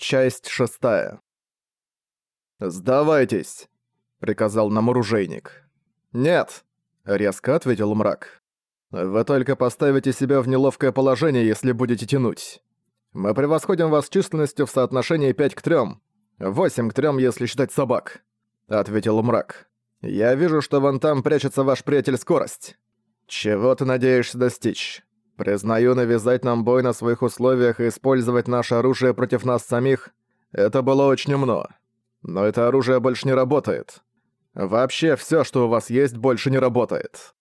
Часть шестая. «Сдавайтесь!» — приказал нам оружейник. «Нет!» — резко ответил мрак. «Вы только поставите себя в неловкое положение, если будете тянуть. Мы превосходим вас численностью в соотношении 5 к 3. 8 к 3, если считать собак», — ответил мрак. «Я вижу, что вон там прячется ваш приятель Скорость. Чего ты надеешься достичь?» Признаю, навязать нам бой на своих условиях и использовать наше оружие против нас самих — это было очень умно. Но это оружие больше не работает. Вообще все, что у вас есть, больше не работает».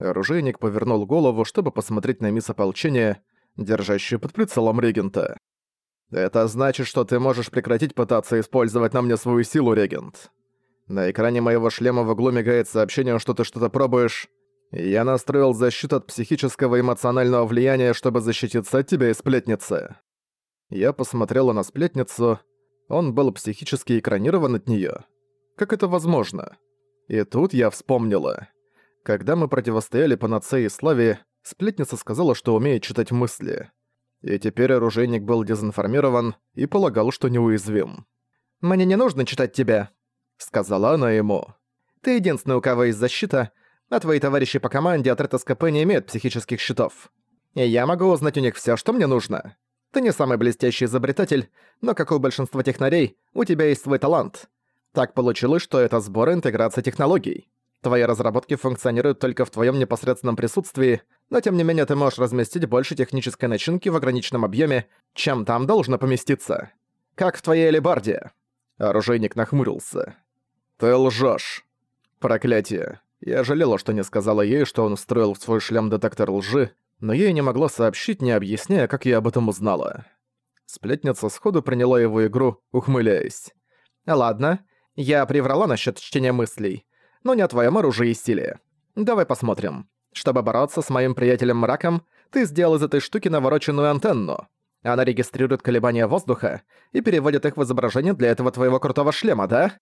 Оружейник повернул голову, чтобы посмотреть на мисс ополчения, держащую под прицелом регента. «Это значит, что ты можешь прекратить пытаться использовать на мне свою силу, регент. На экране моего шлема в углу мигает сообщение, что ты что-то пробуешь. Я настроил защиту от психического и эмоционального влияния, чтобы защититься от тебя и сплетницы. Я посмотрела на сплетницу. Он был психически экранирован от неё. Как это возможно? И тут я вспомнила. Когда мы противостояли Панацеи и Славе, сплетница сказала, что умеет читать мысли. И теперь оружейник был дезинформирован и полагал, что неуязвим. «Мне не нужно читать тебя», — сказала она ему. «Ты единственный, у кого есть защита, а твои товарищи по команде от РТСКП не имеют психических щитов. И я могу узнать у них всё, что мне нужно. Ты не самый блестящий изобретатель, но, как у большинства технарей, у тебя есть свой талант. Так получилось, что это сбор и интеграция технологий. Твои разработки функционируют только в твоем непосредственном присутствии, но тем не менее ты можешь разместить больше технической начинки в ограниченном объеме, чем там должно поместиться. Как в твоей алебарде. Оружейник нахмурился. Ты лжешь. Проклятие. Я жалела, что не сказала ей, что он встроил в свой шлем детектор лжи, но ей не могла сообщить, не объясняя, как я об этом узнала. Сплетница сходу приняла его игру, ухмыляясь. «Ладно, я приврала насчет чтения мыслей, но не о твоем оружии и силе. Давай посмотрим. Чтобы бороться с моим приятелем Мраком, ты сделал из этой штуки навороченную антенну. Она регистрирует колебания воздуха и переводит их в изображение для этого твоего крутого шлема, да?»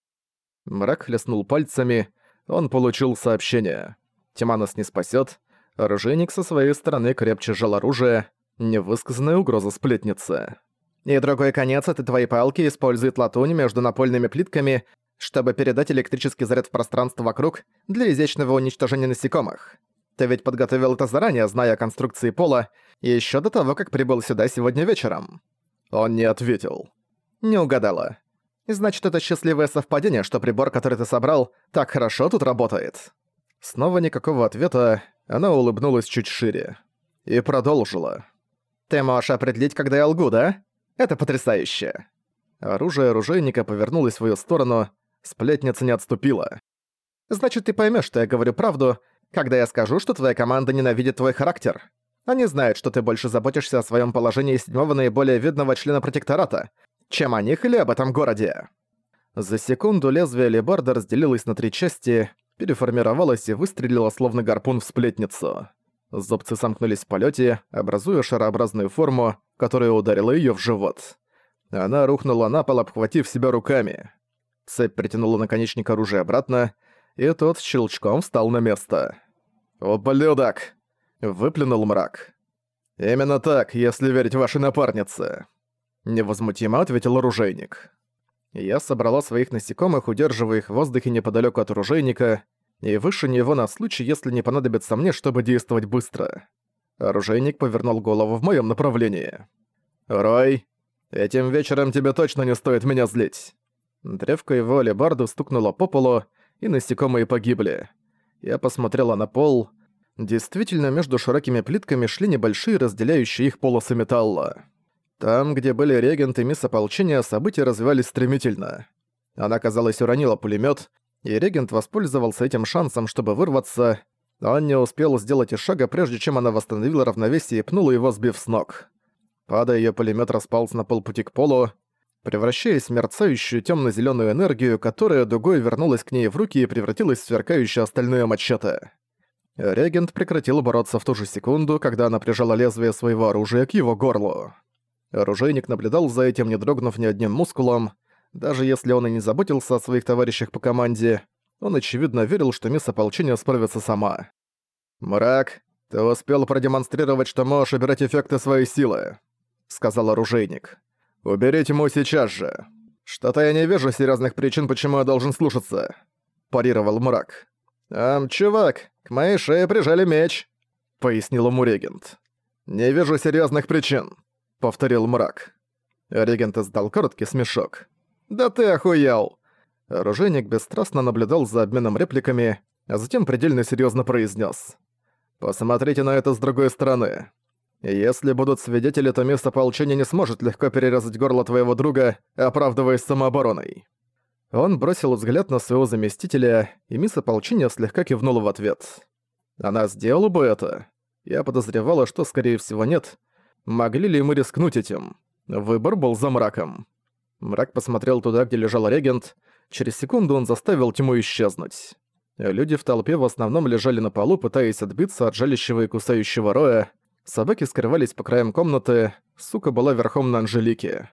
Мрак хлестнул пальцами, он получил сообщение. Тьма нас не спасет. Оружейник со своей стороны крепче сжал оружие. Невысказанная угроза сплетницы. И другой конец этой твоей палки использует латунь между напольными плитками, чтобы передать электрический заряд в пространство вокруг для изящного уничтожения насекомых. Ты ведь подготовил это заранее, зная о конструкции пола, еще до того, как прибыл сюда сегодня вечером. Он не ответил. Не угадала. Значит, это счастливое совпадение, что прибор, который ты собрал, так хорошо тут работает». Снова никакого ответа, она улыбнулась чуть шире. И продолжила. «Ты можешь определить, когда я лгу, да? Это потрясающе!» Оружие оружейника повернулось в свою сторону, сплетница не отступила. «Значит, ты поймешь, что я говорю правду, когда я скажу, что твоя команда ненавидит твой характер. Они знают, что ты больше заботишься о своем положении седьмого наиболее видного члена протектората, чем о них или об этом городе. За секунду лезвие лебарда разделилось на три части, переформировалось и выстрелило словно гарпун в сплетницу. Зубцы сомкнулись в полете, образуя шарообразную форму, которая ударила ее в живот. Она рухнула на пол, обхватив себя руками. Цепь притянула наконечник оружия обратно, и тот щелчком встал на место. «Ублюдок!» — выплюнул мрак. «Именно так, если верить вашей напарнице». Невозмутимо ответил оружейник. Я собрала своих насекомых, удерживая их в воздухе неподалеку от оружейника, и выше него на случай, если не понадобится мне, чтобы действовать быстро. Оружейник повернул голову в моем направлении. «Рой, этим вечером тебе точно не стоит меня злить». Древко его алебарду стукнуло по полу, и насекомые погибли. Я посмотрела на пол. Действительно, между широкими плитками шли небольшие разделяющие их полосы металла. Там, где были регент и мисс ополчения, события развивались стремительно. Она, казалось, уронила пулемет, и регент воспользовался этим шансом, чтобы вырваться. Он не успел сделать и шага, прежде чем она восстановила равновесие и пнула его, сбив с ног. Падая, ее пулемет распался на полпути к полу, превращаясь в мерцающую темно зеленую энергию, которая дугой вернулась к ней в руки и превратилась в сверкающее остальное мачете. Регент прекратил бороться в ту же секунду, когда она прижала лезвие своего оружия к его горлу. Оружейник наблюдал за этим, не дрогнув ни одним мускулом. Даже если он и не заботился о своих товарищах по команде, он очевидно верил, что мисс ополчения справится сама. «Мрак, ты успел продемонстрировать, что можешь убирать эффекты своей силы», — сказал оружейник. «Уберите ему сейчас же. Что-то я не вижу серьезных причин, почему я должен слушаться», — парировал мрак. «Ам, чувак, к моей шее прижали меч», — пояснил ему регент. «Не вижу серьезных причин», — повторил мрак. Регент издал короткий смешок. «Да ты охуел!» Оружейник бесстрастно наблюдал за обменом репликами, а затем предельно серьезно произнес: «Посмотрите на это с другой стороны. Если будут свидетели, то место ополчения не сможет легко перерезать горло твоего друга, оправдываясь самообороной». Он бросил взгляд на своего заместителя, и мисс ополчения слегка кивнула в ответ. Она сделала бы это. Я подозревала, что, скорее всего, нет. Могли ли мы рискнуть этим? Выбор был за мраком. Мрак посмотрел туда, где лежал регент. Через секунду он заставил тьму исчезнуть. Люди в толпе в основном лежали на полу, пытаясь отбиться от жалящего и кусающего роя. Собаки скрывались по краям комнаты, сука была верхом на Анжелике.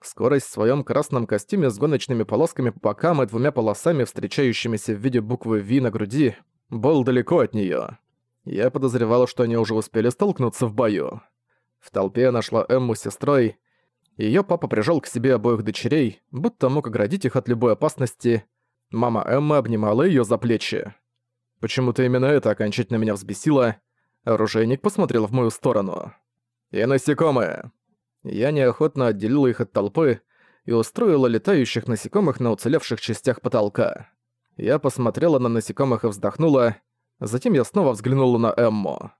Скорость в своем красном костюме с гоночными полосками по бокам и двумя полосами, встречающимися в виде буквы V на груди, был далеко от нее. Я подозревал, что они уже успели столкнуться в бою. В толпе нашла Эмму с сестрой, Её папа прижал к себе обоих дочерей, будто мог оградить их от любой опасности. Мама Эммы обнимала её за плечи. Почему-то именно это окончательно меня взбесило. Оружейник посмотрел в мою сторону. «И насекомые!» Я неохотно отделила их от толпы и устроила летающих насекомых на уцелевших частях потолка. Я посмотрела на насекомых и вздохнула, затем я снова взглянула на Эмму.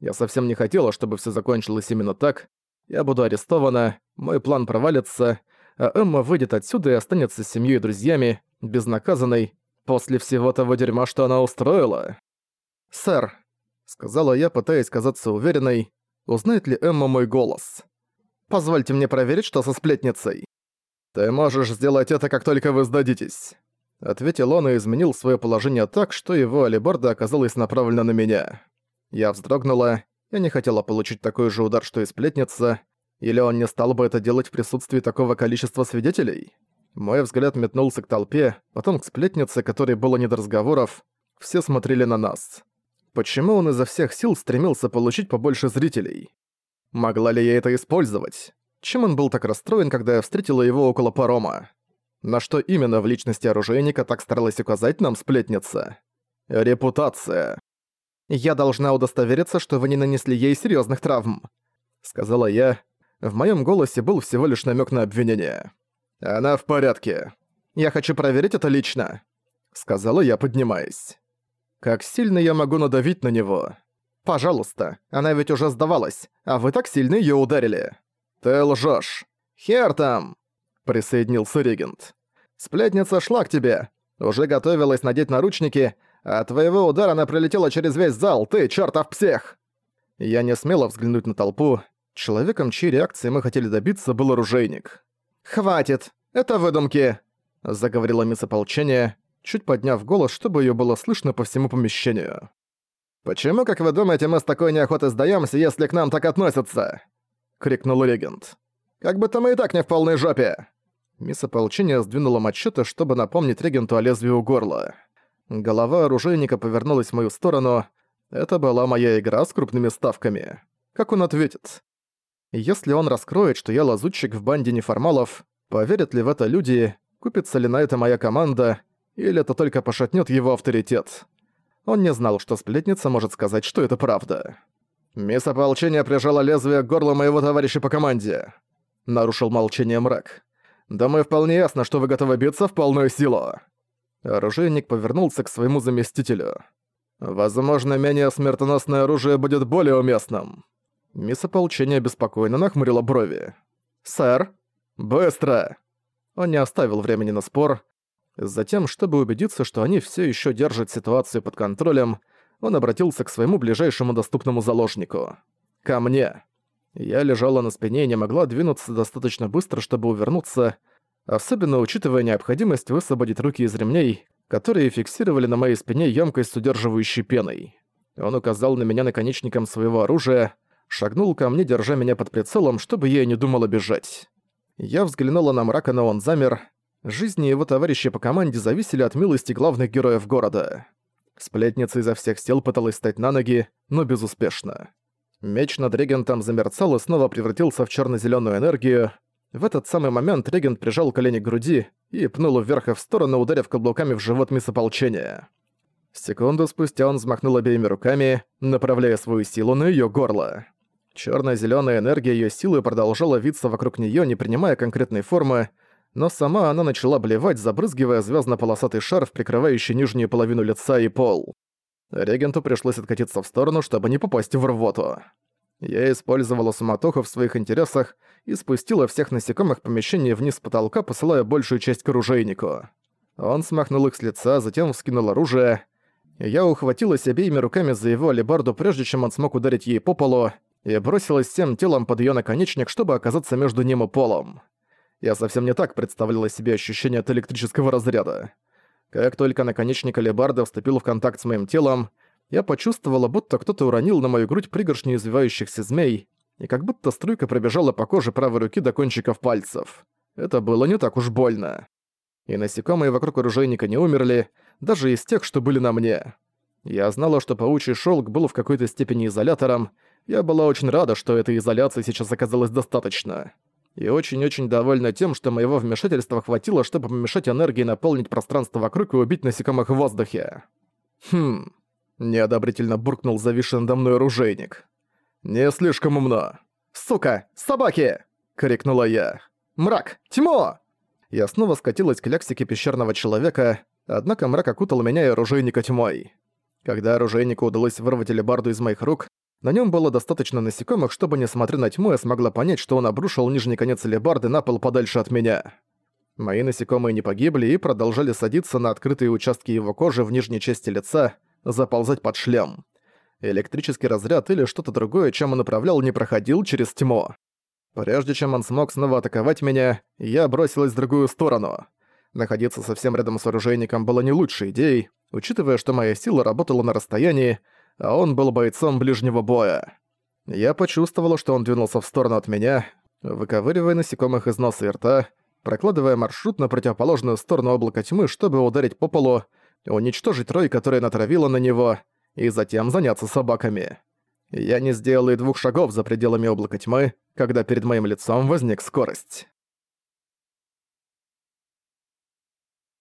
Я совсем не хотела, чтобы всё закончилось именно так, я буду арестована, мой план провалится, а Эмма выйдет отсюда и останется с семьей и друзьями, безнаказанной, после всего того дерьма, что она устроила. «Сэр», — сказала я, пытаясь казаться уверенной, узнает ли Эмма мой голос. «Позвольте мне проверить, что со сплетницей». «Ты можешь сделать это, как только вы сдадитесь», — ответил он и изменил свое положение так, что его алебарда оказалась направлена на меня. Я вздрогнула, я не хотела получить такой же удар, что и сплетница, или он не стал бы это делать в присутствии такого количества свидетелей? Мой взгляд метнулся к толпе, потом к сплетнице, которой было не до разговоров. Все смотрели на нас. Почему он изо всех сил стремился получить побольше зрителей? Могла ли я это использовать? Чем он был так расстроен, когда я встретила его около парома? На что именно в личности оружейника так старалась указать нам сплетница? Репутация. «Я должна удостовериться, что вы не нанесли ей серьезных травм», — сказала я. В моем голосе был всего лишь намек на обвинение. «Она в порядке. Я хочу проверить это лично», — сказала я, поднимаясь. «Как сильно я могу надавить на него?» «Пожалуйста, она ведь уже сдавалась, а вы так сильно ее ударили». «Ты лжешь. Хер там!» — присоединился регент. «Сплетница шла к тебе. Уже готовилась надеть наручники, от твоего удара она пролетела через весь зал, ты чертов псих!» Я не смела взглянуть на толпу. Человеком, чьей реакции мы хотели добиться, был оружейник. «Хватит! Это выдумки!» — заговорила мисс ополчения, чуть подняв голос, чтобы её было слышно по всему помещению. «Почему, как вы думаете, мы с такой неохотой сдаёмся, если к нам так относятся?» — крикнул регент. «Как будто мы и так не в полной жопе!» Мисс ополчения сдвинула мачете, чтобы напомнить регенту о лезвии у горла. Голова оружейника повернулась в мою сторону. Это была моя игра с крупными ставками. Как он ответит? Если он раскроет, что я лазутчик в банде неформалов, поверят ли в это люди, купится ли на это моя команда, или это только пошатнет его авторитет? Он не знал, что сплетница может сказать, что это правда. «Мисс ополчения прижала лезвие к горлу моего товарища по команде», — нарушил молчание мрак. «Думаю, вполне ясно, что вы готовы биться в полную силу». Оружейник повернулся к своему заместителю. «Возможно, менее смертоносное оружие будет более уместным». Мисс ополчения беспокойно нахмурила брови. «Сэр?» «Быстро!» Он не оставил времени на спор. Затем, чтобы убедиться, что они все еще держат ситуацию под контролем, он обратился к своему ближайшему доступному заложнику. «Ко мне!» Я лежала на спине и не могла двинуться достаточно быстро, чтобы увернуться, особенно учитывая необходимость высвободить руки из ремней, которые фиксировали на моей спине емкость с удерживающей пеной. Он указал на меня наконечником своего оружия, шагнул ко мне, держа меня под прицелом, чтобы я не думала бежать. Я взглянула на мрака, но он замер. Жизни его товарищей по команде зависели от милости главных героев города. Сплетница изо всех сил пыталась встать на ноги, но безуспешно. Меч над регентом замерцал и снова превратился в черно зеленую энергию. В этот самый момент регент прижал колени к груди и пнул вверх и в сторону, ударив каблуками в живот мисс ополчения. Секунду спустя он взмахнул обеими руками, направляя свою силу на её горло. Чёрно-зелёная энергия её силы продолжала виться вокруг неё, не принимая конкретной формы, но сама она начала блевать, забрызгивая звёздно-полосатый шарф, прикрывающий нижнюю половину лица и пол. Регенту пришлось откатиться в сторону, чтобы не попасть в рвоту. Я использовала суматоху в своих интересах и спустила всех насекомых помещения вниз с потолка, посылая большую часть к оружейнику. Он смахнул их с лица, затем вскинул оружие. Я ухватилась обеими руками за его алебарду, прежде чем он смог ударить ей по полу, и бросилась всем телом под её наконечник, чтобы оказаться между ним и полом. Я совсем не так представляла себе ощущение от электрического разряда. Как только наконечник алебарда вступил в контакт с моим телом, я почувствовала, будто кто-то уронил на мою грудь пригоршню извивающихся змей, и как будто струйка пробежала по коже правой руки до кончиков пальцев. Это было не так уж больно. И насекомые вокруг оружейника не умерли, даже из тех, что были на мне. Я знала, что паучий шелк был в какой-то степени изолятором, я была очень рада, что этой изоляции сейчас оказалось достаточно. И очень-очень довольна тем, что моего вмешательства хватило, чтобы помешать энергии наполнить пространство вокруг и убить насекомых в воздухе. Хм... Неодобрительно буркнул зависший надо мной оружейник. «Не слишком умно». «Сука! Собаки!» — крикнула я. «Мрак! Тьмо!» Я снова скатилась к лексике пещерного человека, однако мрак окутал меня и оружейника тьмой. Когда оружейнику удалось вырвать алебарду из моих рук, на нем было достаточно насекомых, чтобы, несмотря на тьму, я смогла понять, что он обрушил нижний конец алебарды на пол подальше от меня. Мои насекомые не погибли и продолжали садиться на открытые участки его кожи в нижней части лица, заползать под шлем. Электрический разряд или что-то другое, чем он направлял, не проходил через тьму. Прежде чем он смог снова атаковать меня, я бросилась в другую сторону. Находиться совсем рядом с оружейником было не лучшей идеей, учитывая, что моя сила работала на расстоянии, а он был бойцом ближнего боя. Я почувствовала, что он двинулся в сторону от меня, выковыривая насекомых из носа и рта, прокладывая маршрут на противоположную сторону облака тьмы, чтобы ударить по полу, уничтожить рой, которая натравила на него, и затем заняться собаками. Я не сделал и двух шагов за пределами облака тьмы, когда перед моим лицом возник скорость.